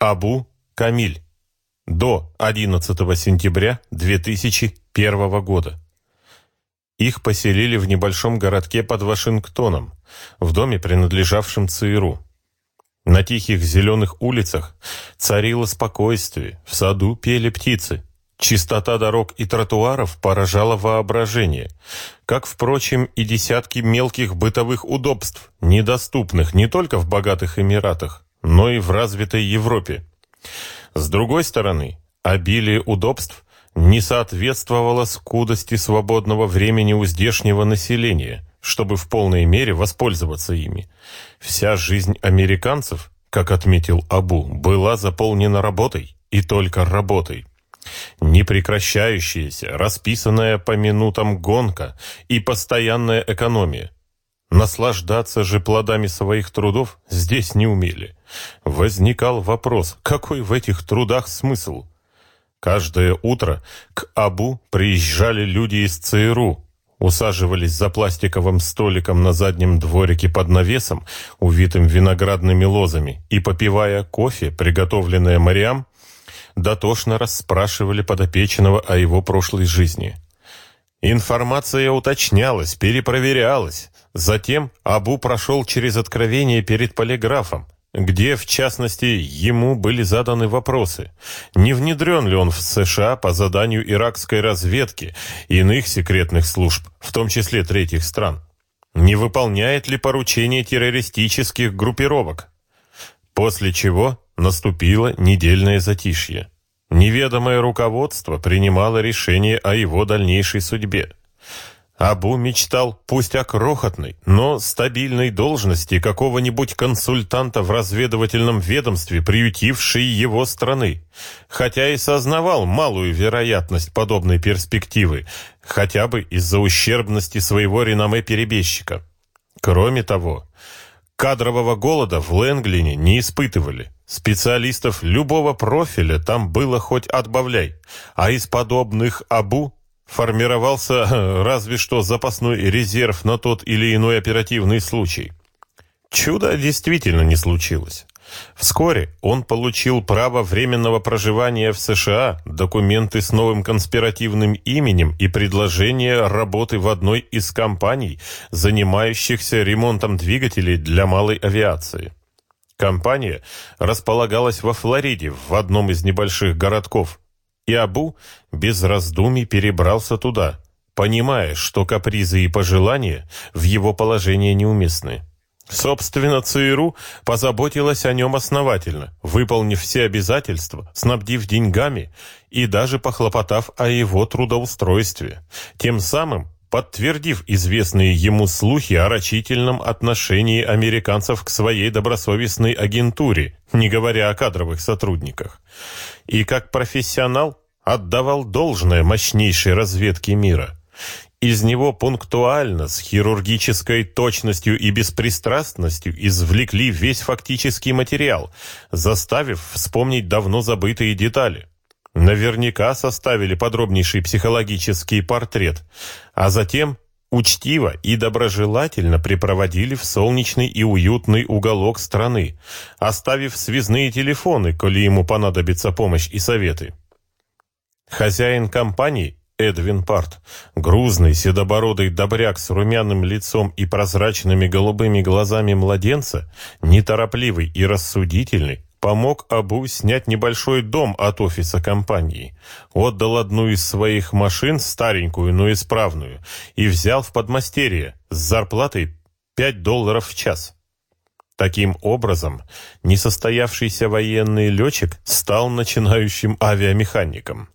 Абу Камиль. До 11 сентября 2001 года. Их поселили в небольшом городке под Вашингтоном, в доме, принадлежавшем ЦРУ. На тихих зеленых улицах царило спокойствие, в саду пели птицы. Чистота дорог и тротуаров поражала воображение, как, впрочем, и десятки мелких бытовых удобств, недоступных не только в богатых Эмиратах, но и в развитой Европе. С другой стороны, обилие удобств не соответствовало скудости свободного времени у здешнего населения, чтобы в полной мере воспользоваться ими. Вся жизнь американцев, как отметил Абу, была заполнена работой и только работой. Непрекращающаяся, расписанная по минутам гонка и постоянная экономия. Наслаждаться же плодами своих трудов здесь не умели. Возникал вопрос, какой в этих трудах смысл? Каждое утро к Абу приезжали люди из ЦРУ, усаживались за пластиковым столиком на заднем дворике под навесом, увитым виноградными лозами, и, попивая кофе, приготовленное Мариам, дотошно расспрашивали подопечного о его прошлой жизни. Информация уточнялась, перепроверялась. Затем Абу прошел через откровение перед полиграфом, где, в частности, ему были заданы вопросы. Не внедрен ли он в США по заданию иракской разведки и иных секретных служб, в том числе третьих стран? Не выполняет ли поручения террористических группировок? После чего наступило недельное затишье. Неведомое руководство принимало решение о его дальнейшей судьбе. Абу мечтал, пусть о крохотной, но стабильной должности какого-нибудь консультанта в разведывательном ведомстве, приютившей его страны, хотя и сознавал малую вероятность подобной перспективы, хотя бы из-за ущербности своего реноме перебежчика. Кроме того, кадрового голода в Лэнглине не испытывали. Специалистов любого профиля там было хоть отбавляй, а из подобных Абу формировался разве что запасной резерв на тот или иной оперативный случай. Чудо действительно не случилось. Вскоре он получил право временного проживания в США, документы с новым конспиративным именем и предложение работы в одной из компаний, занимающихся ремонтом двигателей для малой авиации. Компания располагалась во Флориде, в одном из небольших городков, и Абу без раздумий перебрался туда, понимая, что капризы и пожелания в его положении неуместны. Собственно, ЦРУ позаботилась о нем основательно, выполнив все обязательства, снабдив деньгами и даже похлопотав о его трудоустройстве, тем самым подтвердив известные ему слухи о рачительном отношении американцев к своей добросовестной агентуре, не говоря о кадровых сотрудниках. И как профессионал отдавал должное мощнейшей разведке мира. Из него пунктуально, с хирургической точностью и беспристрастностью извлекли весь фактический материал, заставив вспомнить давно забытые детали. Наверняка составили подробнейший психологический портрет, а затем учтиво и доброжелательно припроводили в солнечный и уютный уголок страны, оставив связные телефоны, коли ему понадобится помощь и советы. Хозяин компании Эдвин Парт, грузный седобородый добряк с румяным лицом и прозрачными голубыми глазами младенца, неторопливый и рассудительный, помог Абу снять небольшой дом от офиса компании, отдал одну из своих машин, старенькую, но исправную, и взял в подмастерье с зарплатой 5 долларов в час. Таким образом, несостоявшийся военный летчик стал начинающим авиамехаником.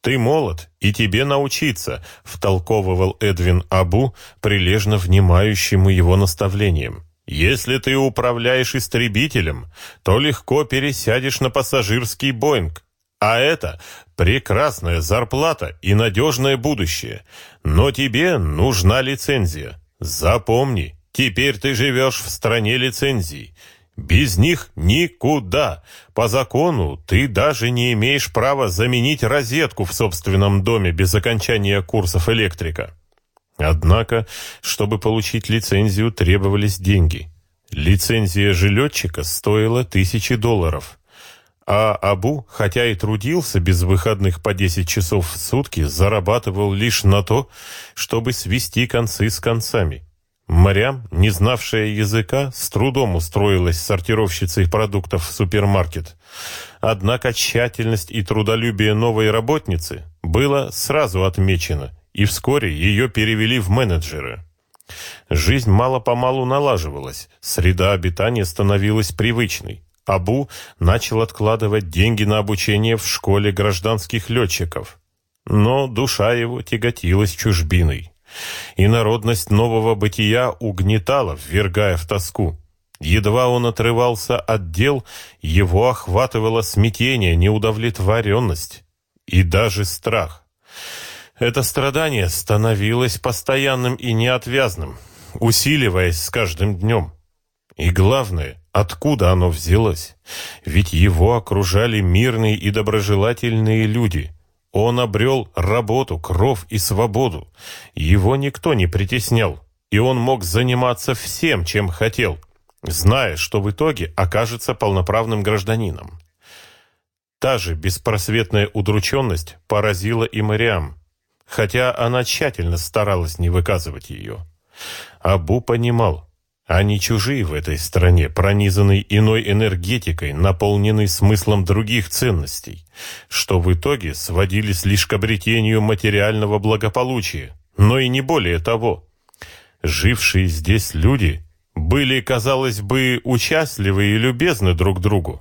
«Ты молод, и тебе научиться», — втолковывал Эдвин Абу, прилежно внимающему его наставлениям. Если ты управляешь истребителем, то легко пересядешь на пассажирский Боинг. А это прекрасная зарплата и надежное будущее. Но тебе нужна лицензия. Запомни, теперь ты живешь в стране лицензий. Без них никуда. По закону ты даже не имеешь права заменить розетку в собственном доме без окончания курсов электрика. Однако, чтобы получить лицензию, требовались деньги. Лицензия же летчика стоила тысячи долларов. А Абу, хотя и трудился без выходных по 10 часов в сутки, зарабатывал лишь на то, чтобы свести концы с концами. Марям, не знавшая языка, с трудом устроилась сортировщицей продуктов в супермаркет. Однако тщательность и трудолюбие новой работницы было сразу отмечено, и вскоре ее перевели в менеджеры. Жизнь мало-помалу налаживалась, среда обитания становилась привычной. Абу начал откладывать деньги на обучение в школе гражданских летчиков. Но душа его тяготилась чужбиной. И народность нового бытия угнетала, ввергая в тоску. Едва он отрывался от дел, его охватывало смятение, неудовлетворенность и даже страх. Это страдание становилось постоянным и неотвязным, усиливаясь с каждым днем. И главное, откуда оно взялось? Ведь его окружали мирные и доброжелательные люди. Он обрел работу, кров и свободу. Его никто не притеснял, и он мог заниматься всем, чем хотел, зная, что в итоге окажется полноправным гражданином. Та же беспросветная удрученность поразила и Мариам, хотя она тщательно старалась не выказывать ее. Абу понимал, они чужие в этой стране, пронизанной иной энергетикой, наполненной смыслом других ценностей, что в итоге сводились лишь к обретению материального благополучия, но и не более того. Жившие здесь люди были, казалось бы, участливы и любезны друг другу,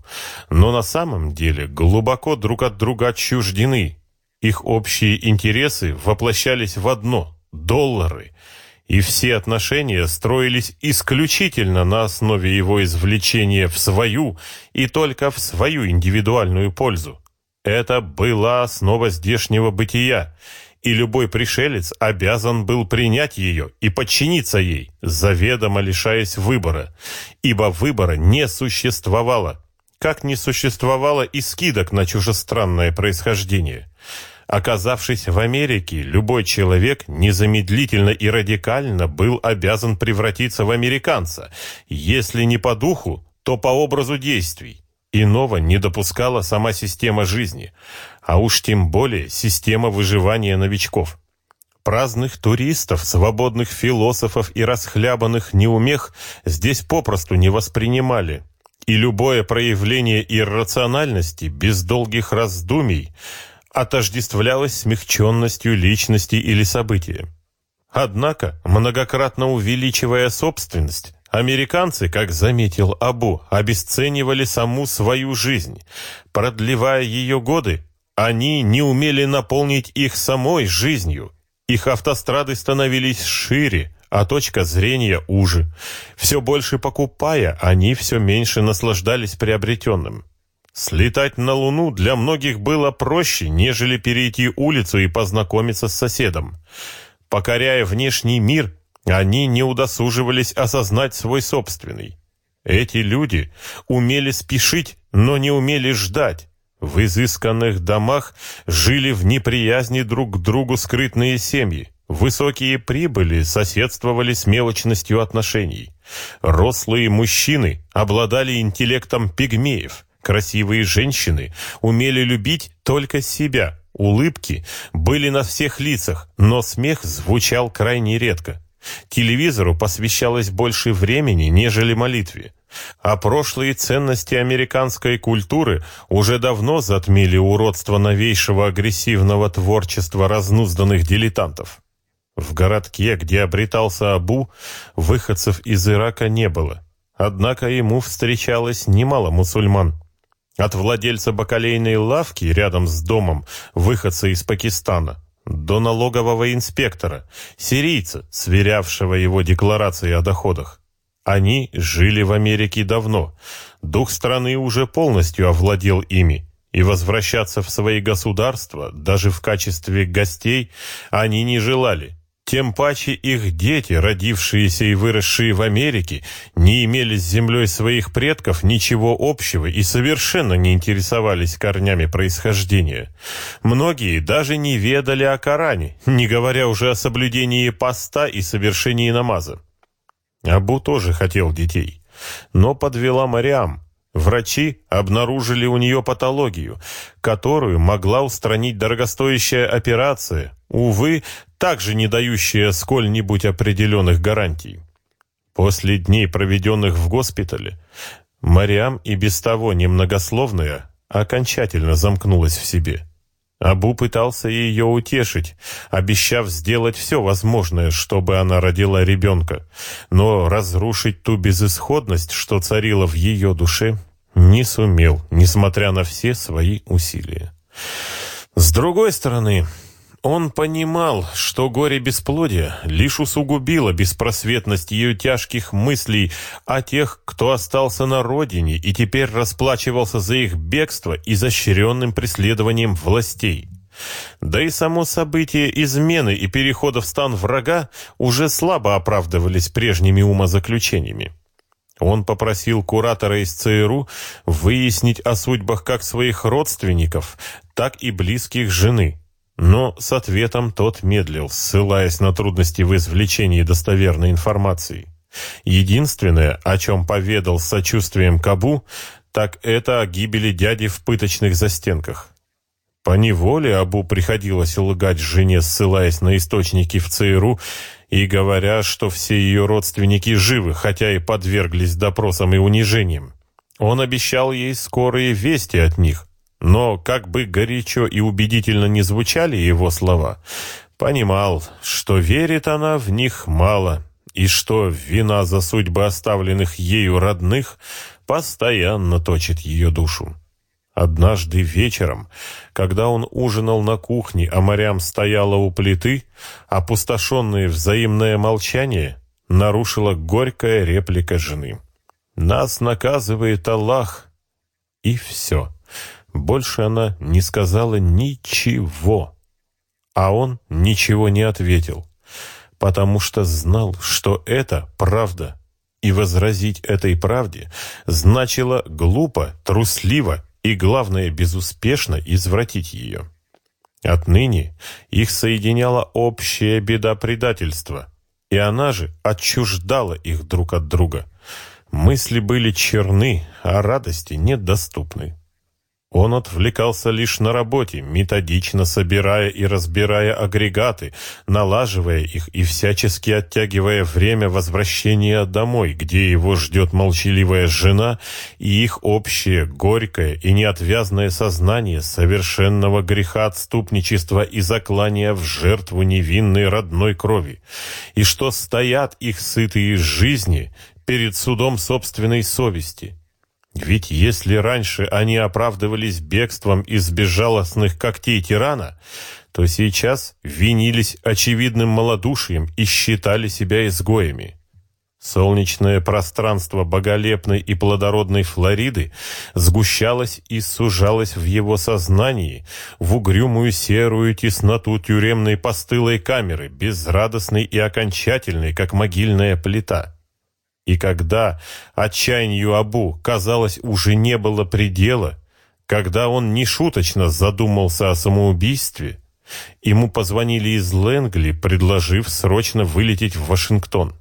но на самом деле глубоко друг от друга отчуждены. Их общие интересы воплощались в одно – доллары – и все отношения строились исключительно на основе его извлечения в свою и только в свою индивидуальную пользу. Это была основа здешнего бытия, и любой пришелец обязан был принять ее и подчиниться ей, заведомо лишаясь выбора, ибо выбора не существовало, как не существовало и скидок на чужестранное происхождение – Оказавшись в Америке, любой человек незамедлительно и радикально был обязан превратиться в американца, если не по духу, то по образу действий. Иного не допускала сама система жизни, а уж тем более система выживания новичков. Праздных туристов, свободных философов и расхлябанных неумех здесь попросту не воспринимали и любое проявление иррациональности без долгих раздумий отождествлялось смягченностью личности или события. Однако, многократно увеличивая собственность, американцы, как заметил Абу, обесценивали саму свою жизнь. Продлевая ее годы, они не умели наполнить их самой жизнью. Их автострады становились шире, а точка зрения уже. Все больше покупая, они все меньше наслаждались приобретенным. Слетать на Луну для многих было проще, нежели перейти улицу и познакомиться с соседом. Покоряя внешний мир, они не удосуживались осознать свой собственный. Эти люди умели спешить, но не умели ждать. В изысканных домах жили в неприязни друг к другу скрытные семьи. Высокие прибыли соседствовали с мелочностью отношений. Рослые мужчины обладали интеллектом пигмеев – Красивые женщины умели любить только себя. Улыбки были на всех лицах, но смех звучал крайне редко. Телевизору посвящалось больше времени, нежели молитве. А прошлые ценности американской культуры уже давно затмили уродство новейшего агрессивного творчества разнузданных дилетантов. В городке, где обретался Абу, выходцев из Ирака не было. Однако ему встречалось немало мусульман. От владельца бакалейной лавки рядом с домом, выходца из Пакистана, до налогового инспектора, сирийца, сверявшего его декларации о доходах. Они жили в Америке давно. Дух страны уже полностью овладел ими, и возвращаться в свои государства, даже в качестве гостей, они не желали. Тем паче их дети, родившиеся и выросшие в Америке, не имели с землей своих предков ничего общего и совершенно не интересовались корнями происхождения. Многие даже не ведали о Коране, не говоря уже о соблюдении поста и совершении намаза. Абу тоже хотел детей, но подвела Мариам. Врачи обнаружили у нее патологию, которую могла устранить дорогостоящая операция, увы, также не дающая сколь-нибудь определенных гарантий. После дней, проведенных в госпитале, Мариам и без того немногословная окончательно замкнулась в себе. Абу пытался ее утешить, обещав сделать все возможное, чтобы она родила ребенка, но разрушить ту безысходность, что царила в ее душе, не сумел, несмотря на все свои усилия. С другой стороны, он понимал, что горе бесплодия лишь усугубило беспросветность ее тяжких мыслей о тех, кто остался на родине и теперь расплачивался за их бегство изощренным преследованием властей. Да и само событие измены и перехода в стан врага уже слабо оправдывались прежними умозаключениями. Он попросил куратора из ЦРУ выяснить о судьбах как своих родственников, так и близких жены. Но с ответом тот медлил, ссылаясь на трудности в извлечении достоверной информации. Единственное, о чем поведал с сочувствием Кабу, так это о гибели дяди в пыточных застенках. По неволе Абу приходилось лгать жене, ссылаясь на источники в ЦРУ и говоря, что все ее родственники живы, хотя и подверглись допросам и унижениям. Он обещал ей скорые вести от них, но, как бы горячо и убедительно не звучали его слова, понимал, что верит она в них мало, и что вина за судьбы оставленных ею родных постоянно точит ее душу. Однажды вечером, когда он ужинал на кухне, а морям стояла у плиты, опустошенное взаимное молчание нарушила горькая реплика жены. «Нас наказывает Аллах». И все. Больше она не сказала ничего. А он ничего не ответил, потому что знал, что это правда. И возразить этой правде значило глупо, трусливо и, главное, безуспешно извратить ее. Отныне их соединяла общая беда предательства, и она же отчуждала их друг от друга. Мысли были черны, а радости недоступны. Он отвлекался лишь на работе, методично собирая и разбирая агрегаты, налаживая их и всячески оттягивая время возвращения домой, где его ждет молчаливая жена и их общее горькое и неотвязное сознание совершенного греха отступничества и заклания в жертву невинной родной крови, и что стоят их сытые жизни перед судом собственной совести. Ведь если раньше они оправдывались бегством из безжалостных когтей тирана, то сейчас винились очевидным малодушием и считали себя изгоями. Солнечное пространство боголепной и плодородной Флориды сгущалось и сужалось в его сознании в угрюмую серую тесноту тюремной постылой камеры, безрадостной и окончательной, как могильная плита. И когда отчаянию Абу, казалось, уже не было предела, когда он нешуточно задумался о самоубийстве, ему позвонили из Лэнгли, предложив срочно вылететь в Вашингтон.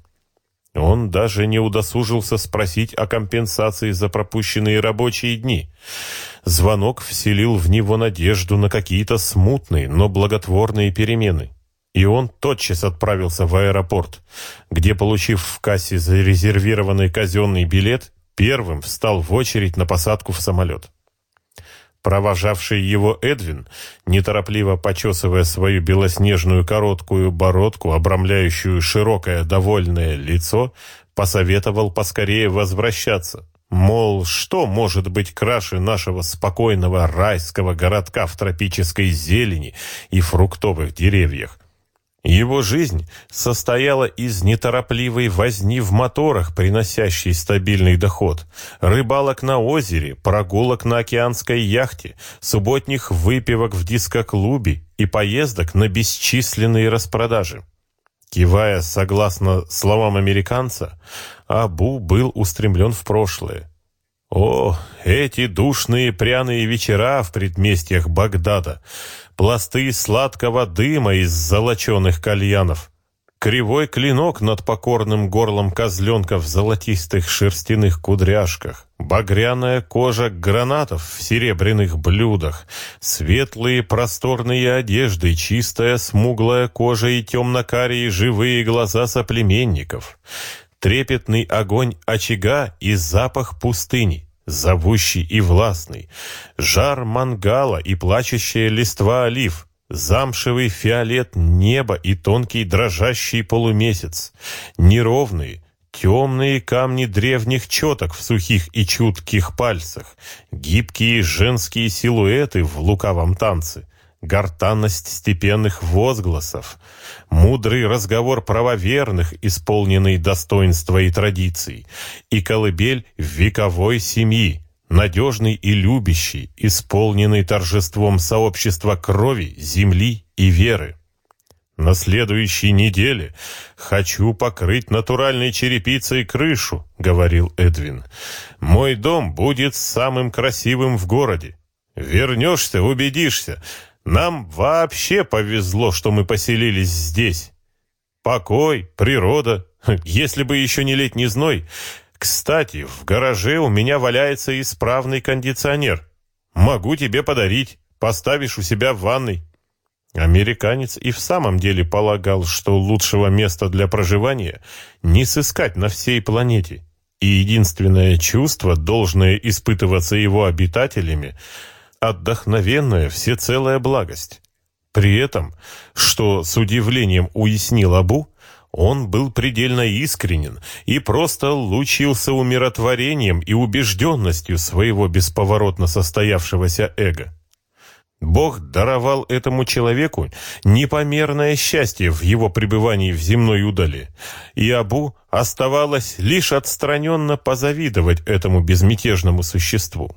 Он даже не удосужился спросить о компенсации за пропущенные рабочие дни. Звонок вселил в него надежду на какие-то смутные, но благотворные перемены и он тотчас отправился в аэропорт, где, получив в кассе зарезервированный казенный билет, первым встал в очередь на посадку в самолет. Провожавший его Эдвин, неторопливо почесывая свою белоснежную короткую бородку, обрамляющую широкое довольное лицо, посоветовал поскорее возвращаться. Мол, что может быть краше нашего спокойного райского городка в тропической зелени и фруктовых деревьях? Его жизнь состояла из неторопливой возни в моторах, приносящей стабильный доход, рыбалок на озере, прогулок на океанской яхте, субботних выпивок в дискоклубе и поездок на бесчисленные распродажи. Кивая согласно словам американца, Абу был устремлен в прошлое. О, эти душные пряные вечера в предместьях Багдада, пласты сладкого дыма из золоченых кальянов. Кривой клинок над покорным горлом козленка в золотистых шерстяных кудряшках, багряная кожа гранатов в серебряных блюдах, светлые просторные одежды, чистая смуглая кожа и темно-карие живые глаза соплеменников, трепетный огонь очага и запах пустыни, зовущий и властный, жар мангала и плачущая листва олив — Замшевый фиолет неба и тонкий дрожащий полумесяц, неровные, темные камни древних четок в сухих и чутких пальцах, гибкие женские силуэты в лукавом танце, гортанность степенных возгласов, мудрый разговор правоверных, исполненный достоинства и традиций, и колыбель вековой семьи, надежный и любящий, исполненный торжеством сообщества крови, земли и веры. На следующей неделе хочу покрыть натуральной черепицей крышу, говорил Эдвин. Мой дом будет самым красивым в городе. Вернешься, убедишься. Нам вообще повезло, что мы поселились здесь. Покой, природа. Если бы еще не летний зной, кстати, в гараже у меня валяется исправный кондиционер. Могу тебе подарить. Поставишь у себя в ванной. Американец и в самом деле полагал, что лучшего места для проживания не сыскать на всей планете. И единственное чувство, должное испытываться его обитателями, отдохновенная всецелая благость. При этом, что с удивлением уяснил Абу, он был предельно искренен и просто лучился умиротворением и убежденностью своего бесповоротно состоявшегося эго. Бог даровал этому человеку непомерное счастье в его пребывании в земной удали, и Абу оставалось лишь отстраненно позавидовать этому безмятежному существу.